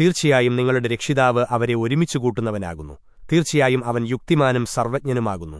തീർച്ചയായും നിങ്ങളുടെ രക്ഷിതാവ് അവരെ ഒരുമിച്ചു കൂട്ടുന്നവനാകുന്നു. തീർച്ചയായും അവൻ യുക്തിമാനും സർവജ്ഞനുമാകുന്നു.